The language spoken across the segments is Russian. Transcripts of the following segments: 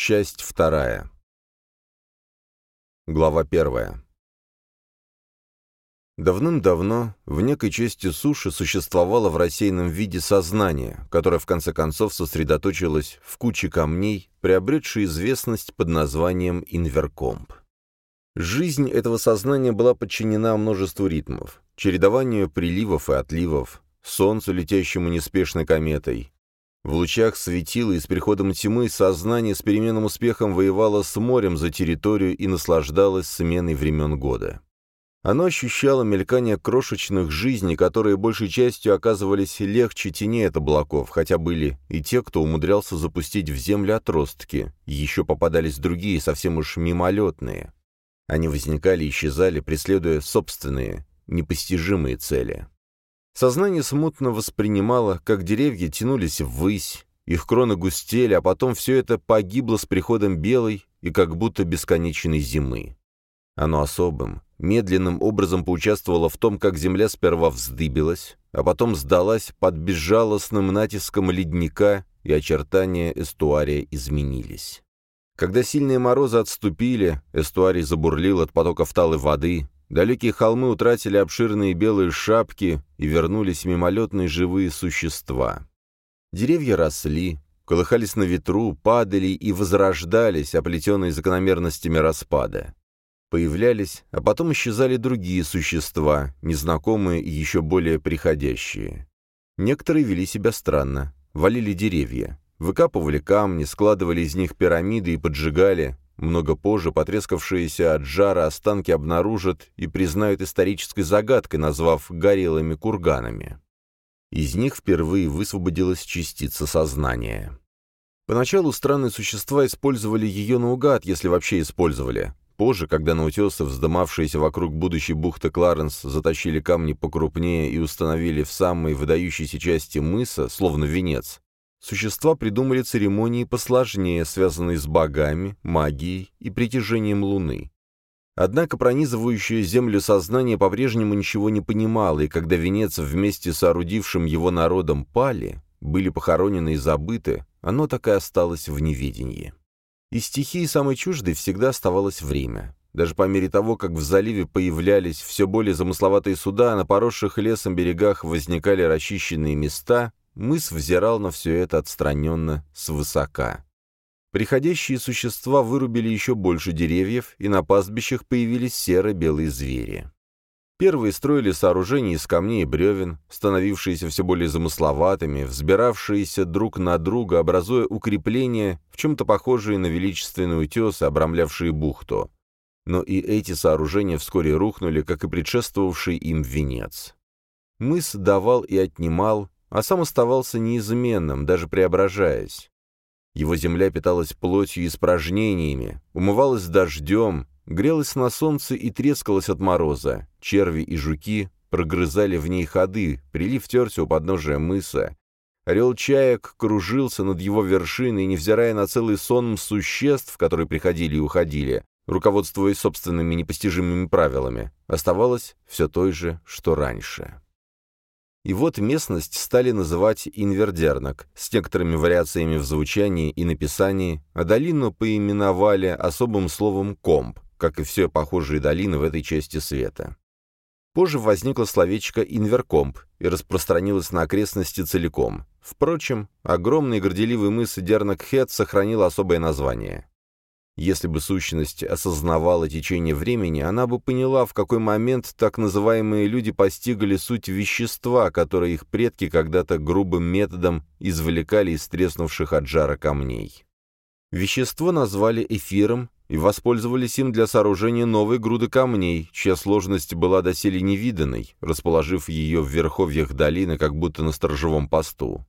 Часть вторая. Глава первая. Давным-давно в некой части суши существовало в рассеянном виде сознание, которое в конце концов сосредоточилось в куче камней, приобретшей известность под названием инверкомп. Жизнь этого сознания была подчинена множеству ритмов, чередованию приливов и отливов, солнцу, летящему неспешной кометой. В лучах светила и с приходом тьмы сознание с переменным успехом воевало с морем за территорию и наслаждалось сменой времен года. Оно ощущало мелькание крошечных жизней, которые большей частью оказывались легче теней от облаков, хотя были и те, кто умудрялся запустить в землю отростки, еще попадались другие, совсем уж мимолетные. Они возникали и исчезали, преследуя собственные, непостижимые цели. Сознание смутно воспринимало, как деревья тянулись ввысь, их кроны густели, а потом все это погибло с приходом белой и как будто бесконечной зимы. Оно особым, медленным образом поучаствовало в том, как земля сперва вздыбилась, а потом сдалась под безжалостным натиском ледника, и очертания эстуария изменились. Когда сильные морозы отступили, эстуарий забурлил от потоков талой воды, далекие холмы утратили обширные белые шапки и вернулись мимолетные живые существа. Деревья росли, колыхались на ветру, падали и возрождались, оплетенные закономерностями распада. Появлялись, а потом исчезали другие существа, незнакомые и еще более приходящие. Некоторые вели себя странно, валили деревья, выкапывали камни, складывали из них пирамиды и поджигали. Много позже потрескавшиеся от жара останки обнаружат и признают исторической загадкой, назвав горелыми курганами. Из них впервые высвободилась частица сознания. Поначалу странные существа использовали ее наугад, если вообще использовали, Позже, когда на утесы, вздымавшиеся вокруг будущей бухты Кларенс, затащили камни покрупнее и установили в самой выдающейся части мыса, словно венец, существа придумали церемонии посложнее, связанные с богами, магией и притяжением Луны. Однако пронизывающее землю сознание по-прежнему ничего не понимало, и когда венец вместе с орудившим его народом пали, были похоронены и забыты, оно так и осталось в неведении. Из стихии самой чуждой всегда оставалось время. Даже по мере того, как в заливе появлялись все более замысловатые суда, на поросших лесом берегах возникали расчищенные места, мыс взирал на все это отстраненно, свысока. Приходящие существа вырубили еще больше деревьев, и на пастбищах появились серо-белые звери. Первые строили сооружения из камней и бревен, становившиеся все более замысловатыми, взбиравшиеся друг на друга, образуя укрепления, в чем-то похожие на величественные утесы, обрамлявшие бухту. Но и эти сооружения вскоре рухнули, как и предшествовавший им венец. Мыс давал и отнимал, а сам оставался неизменным, даже преображаясь. Его земля питалась плотью и испражнениями, умывалась дождем, грелась на солнце и трескалась от мороза. Черви и жуки прогрызали в ней ходы, прилив терся у подножия мыса. Орел чаек кружился над его вершиной, невзирая на целый сон существ, которые приходили и уходили, руководствуясь собственными непостижимыми правилами, оставалось все той же, что раньше. И вот местность стали называть Инвердернок, с некоторыми вариациями в звучании и написании, а долину поименовали особым словом «комп», как и все похожие долины в этой части света. Позже возникло словечко «инверкомп» и распространилось на окрестности целиком. Впрочем, огромный горделивый мыс Дернакхет сохранил особое название. Если бы сущность осознавала течение времени, она бы поняла, в какой момент так называемые люди постигли суть вещества, которое их предки когда-то грубым методом извлекали из треснувших от жара камней. Вещество назвали эфиром и воспользовались им для сооружения новой груды камней, чья сложность была доселе невиданной, расположив ее в верховьях долины, как будто на сторожевом посту.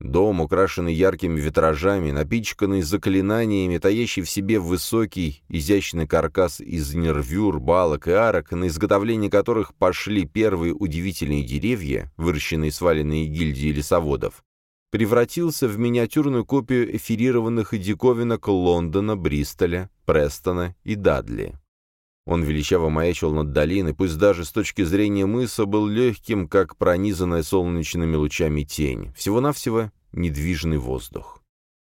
Дом, украшенный яркими витражами, напичканный заклинаниями, таящий в себе высокий, изящный каркас из нервюр, балок и арок, на изготовление которых пошли первые удивительные деревья, выращенные сваленные гильдии лесоводов, превратился в миниатюрную копию эфирированных диковинок Лондона, Бристоля, Престона и Дадли. Он величаво маячил над долиной, пусть даже с точки зрения мыса был легким, как пронизанная солнечными лучами тень, всего-навсего недвижный воздух.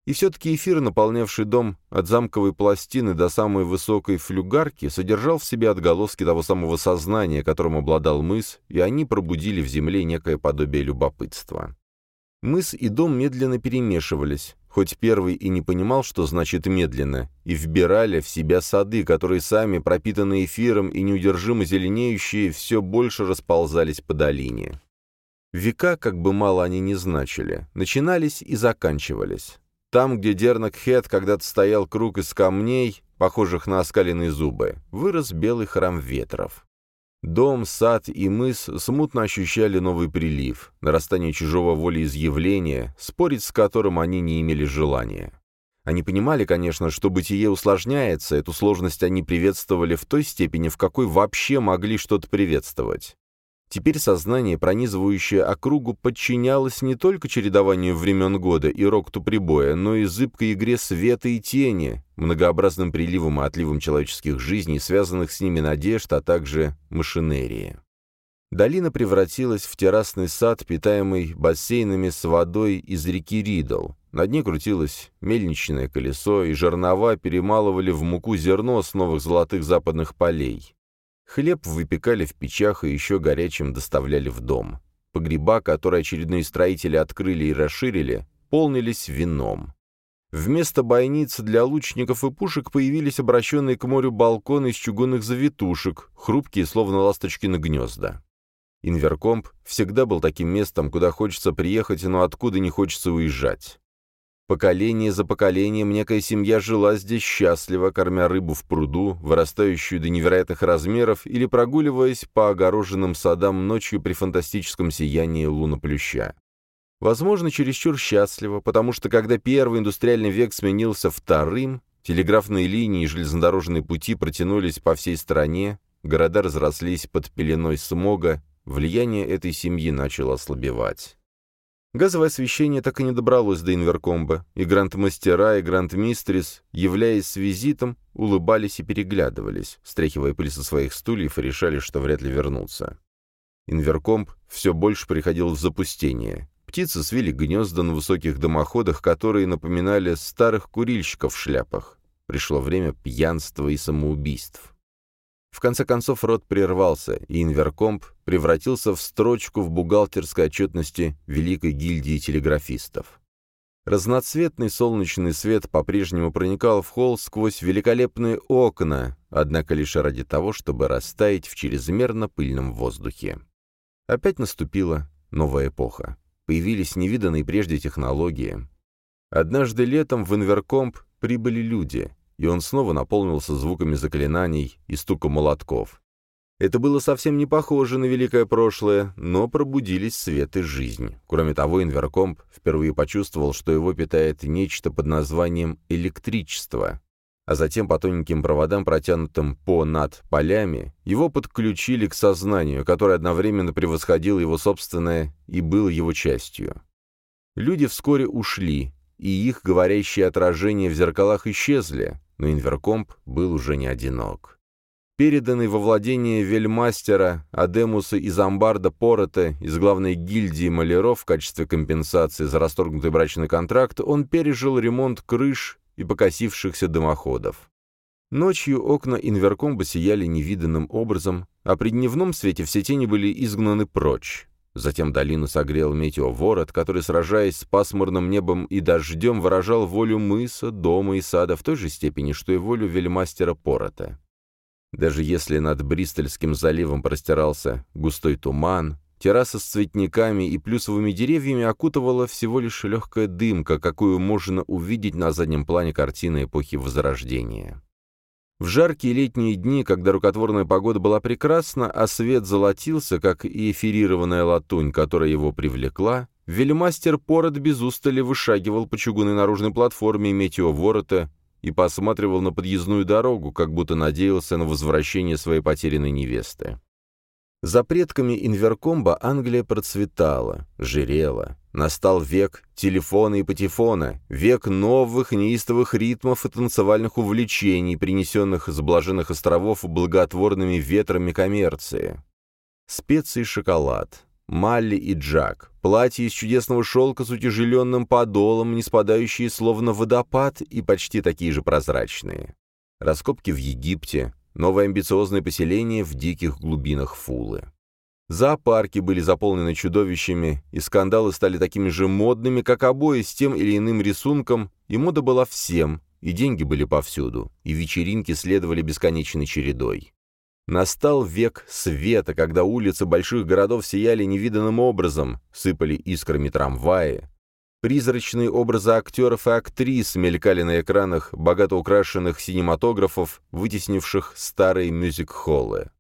И все-таки эфир, наполнявший дом от замковой пластины до самой высокой флюгарки, содержал в себе отголоски того самого сознания, которым обладал мыс, и они пробудили в земле некое подобие любопытства. Мыс и дом медленно перемешивались, хоть первый и не понимал, что значит медленно, и вбирали в себя сады, которые сами, пропитанные эфиром и неудержимо зеленеющие, все больше расползались по долине. Века, как бы мало они ни значили, начинались и заканчивались. Там, где Дернак-Хет когда-то стоял круг из камней, похожих на оскаленные зубы, вырос белый храм ветров. Дом, сад и мыс смутно ощущали новый прилив, нарастание чужого волеизъявления, спорить с которым они не имели желания. Они понимали, конечно, что бытие усложняется, эту сложность они приветствовали в той степени, в какой вообще могли что-то приветствовать. Теперь сознание, пронизывающее округу, подчинялось не только чередованию времен года и рокту прибоя, но и зыбкой игре света и тени, многообразным приливом и отливом человеческих жизней, связанных с ними надежд, а также машинерии. Долина превратилась в террасный сад, питаемый бассейнами с водой из реки Ридл. На дне крутилось мельничное колесо, и жернова перемалывали в муку зерно с новых золотых западных полей. Хлеб выпекали в печах и еще горячим доставляли в дом. Погреба, которые очередные строители открыли и расширили, полнились вином. Вместо бойниц для лучников и пушек появились обращенные к морю балконы из чугунных завитушек, хрупкие, словно ласточкины гнезда. Инверкомп всегда был таким местом, куда хочется приехать, но откуда не хочется уезжать. Поколение за поколением некая семья жила здесь счастливо, кормя рыбу в пруду, вырастающую до невероятных размеров, или прогуливаясь по огороженным садам ночью при фантастическом сиянии луноплюща. Возможно, чересчур счастливо, потому что когда первый индустриальный век сменился вторым, телеграфные линии и железнодорожные пути протянулись по всей стране, города разрослись под пеленой смога, влияние этой семьи начало ослабевать. Газовое освещение так и не добралось до инверкомба, и гранд-мастера, и гранд-мистрис, являясь с визитом, улыбались и переглядывались, стряхивая пыль со своих стульев и решали, что вряд ли вернутся. Инверкомб все больше приходил в запустение. Птицы свели гнезда на высоких дымоходах, которые напоминали старых курильщиков в шляпах. Пришло время пьянства и самоубийств. В конце концов рот прервался, и Инверкомп превратился в строчку в бухгалтерской отчетности Великой гильдии телеграфистов. Разноцветный солнечный свет по-прежнему проникал в холл сквозь великолепные окна, однако лишь ради того, чтобы растаять в чрезмерно пыльном воздухе. Опять наступила новая эпоха. Появились невиданные прежде технологии. Однажды летом в Инверкомп прибыли люди — и он снова наполнился звуками заклинаний и стуком молотков. Это было совсем не похоже на великое прошлое, но пробудились свет и жизнь. Кроме того, Инверкомп впервые почувствовал, что его питает нечто под названием электричество. А затем по тоненьким проводам, протянутым по над полями, его подключили к сознанию, которое одновременно превосходило его собственное и было его частью. Люди вскоре ушли, и их говорящие отражения в зеркалах исчезли, но Инверкомп был уже не одинок. Переданный во владение вельмастера Адемуса из амбарда Порота из главной гильдии маляров в качестве компенсации за расторгнутый брачный контракт, он пережил ремонт крыш и покосившихся дымоходов. Ночью окна Инверкомба сияли невиданным образом, а при дневном свете все тени были изгнаны прочь. Затем долину согрел метеоворот, который, сражаясь с пасмурным небом и дождем, выражал волю мыса, дома и сада в той же степени, что и волю вельмастера Порота. Даже если над Бристольским заливом простирался густой туман, терраса с цветниками и плюсовыми деревьями окутывала всего лишь легкая дымка, какую можно увидеть на заднем плане картины эпохи Возрождения. В жаркие летние дни, когда рукотворная погода была прекрасна, а свет золотился, как и эфирированная латунь, которая его привлекла, вельмастер Пород без устали вышагивал по чугунной наружной платформе метеоворота и посматривал на подъездную дорогу, как будто надеялся на возвращение своей потерянной невесты. За предками Инверкомба Англия процветала, жирела. Настал век телефона и патефона, век новых неистовых ритмов и танцевальных увлечений, принесенных с блаженных островов благотворными ветрами коммерции. Специи шоколад, Малли и Джак, платья из чудесного шелка с утяжеленным подолом, не спадающие словно водопад и почти такие же прозрачные. Раскопки в Египте, новое амбициозное поселение в диких глубинах Фулы. Зоопарки были заполнены чудовищами, и скандалы стали такими же модными, как обои с тем или иным рисунком, и мода была всем, и деньги были повсюду, и вечеринки следовали бесконечной чередой. Настал век света, когда улицы больших городов сияли невиданным образом, сыпали искрами трамваи. Призрачные образы актеров и актрис мелькали на экранах богато украшенных синематографов, вытеснивших старые мюзик-холлы.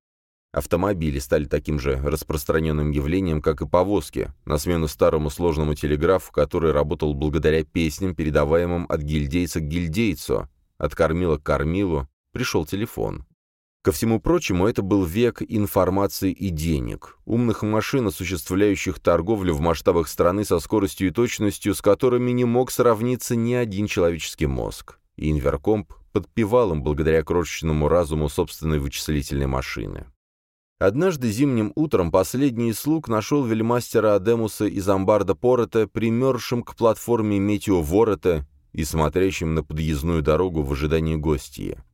Автомобили стали таким же распространенным явлением, как и повозки, на смену старому сложному телеграфу, который работал благодаря песням, передаваемым от гильдейца к гильдейцу, от кормила к кормилу, пришел телефон. Ко всему прочему, это был век информации и денег, умных машин, осуществляющих торговлю в масштабах страны со скоростью и точностью, с которыми не мог сравниться ни один человеческий мозг. И Инверкомп подпевал им благодаря крошечному разуму собственной вычислительной машины. Однажды зимним утром последний слуг нашел вельмастера Адемуса из амбарда Порота, примершим к платформе Метео Ворота и смотрящим на подъездную дорогу в ожидании гостья.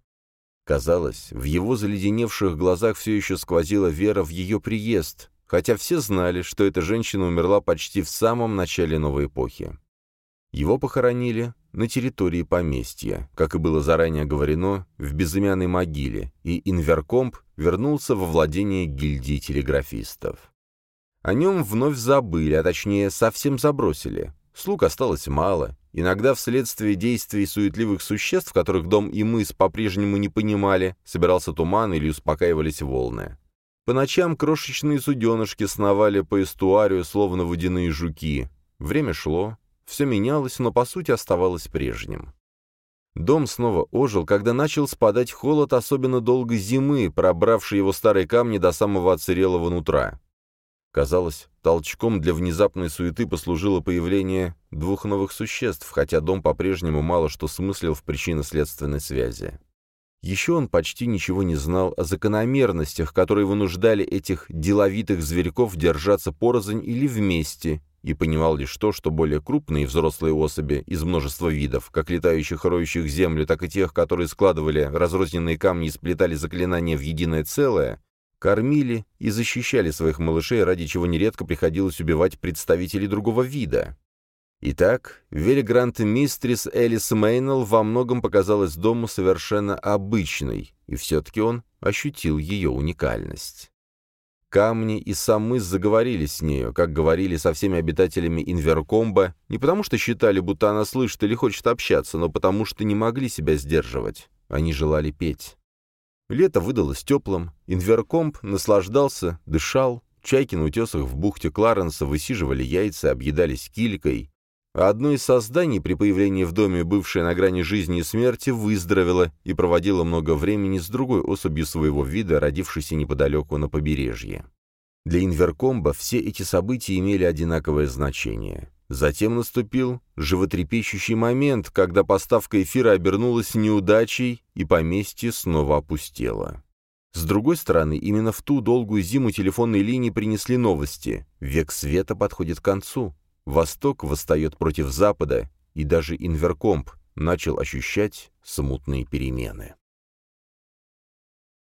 Казалось, в его заледеневших глазах все еще сквозила вера в ее приезд, хотя все знали, что эта женщина умерла почти в самом начале новой эпохи. Его похоронили на территории поместья, как и было заранее говорено, в безымянной могиле, и Инверкомп вернулся во владение гильдии телеграфистов. О нем вновь забыли, а точнее совсем забросили. Слуг осталось мало, Иногда вследствие действий суетливых существ, которых дом и мыс по-прежнему не понимали, собирался туман или успокаивались волны. По ночам крошечные суденышки сновали по эстуарию, словно водяные жуки. Время шло, все менялось, но по сути оставалось прежним. Дом снова ожил, когда начал спадать холод особенно долгой зимы, пробравший его старые камни до самого отсырелого нутра. Казалось, толчком для внезапной суеты послужило появление двух новых существ, хотя дом по-прежнему мало что смыслил в причинно-следственной связи. Еще он почти ничего не знал о закономерностях, которые вынуждали этих деловитых зверьков держаться порознь или вместе, и понимал лишь то, что более крупные взрослые особи из множества видов, как летающих роющих землю, так и тех, которые складывали разрозненные камни и сплетали заклинания в единое целое, кормили и защищали своих малышей, ради чего нередко приходилось убивать представителей другого вида. Итак, Велигрант Мистрис Элис Мейнелл во многом показалась дому совершенно обычной, и все-таки он ощутил ее уникальность. Камни и сам мыс заговорили с нею, как говорили со всеми обитателями Инверкомба, не потому что считали, будто она слышит или хочет общаться, но потому что не могли себя сдерживать. Они желали петь. Лето выдалось теплым, инверкомп наслаждался, дышал, чайки на утесах в бухте Кларенса высиживали яйца, объедались килькой, одно из созданий при появлении в доме, бывшее на грани жизни и смерти, выздоровело и проводило много времени с другой особью своего вида, родившейся неподалеку на побережье. Для Инверкомба все эти события имели одинаковое значение. Затем наступил животрепещущий момент, когда поставка эфира обернулась неудачей, и поместье снова опустело. С другой стороны, именно в ту долгую зиму телефонные линии принесли новости. Век света подходит к концу. Восток восстает против Запада, и даже Инверкомп начал ощущать смутные перемены.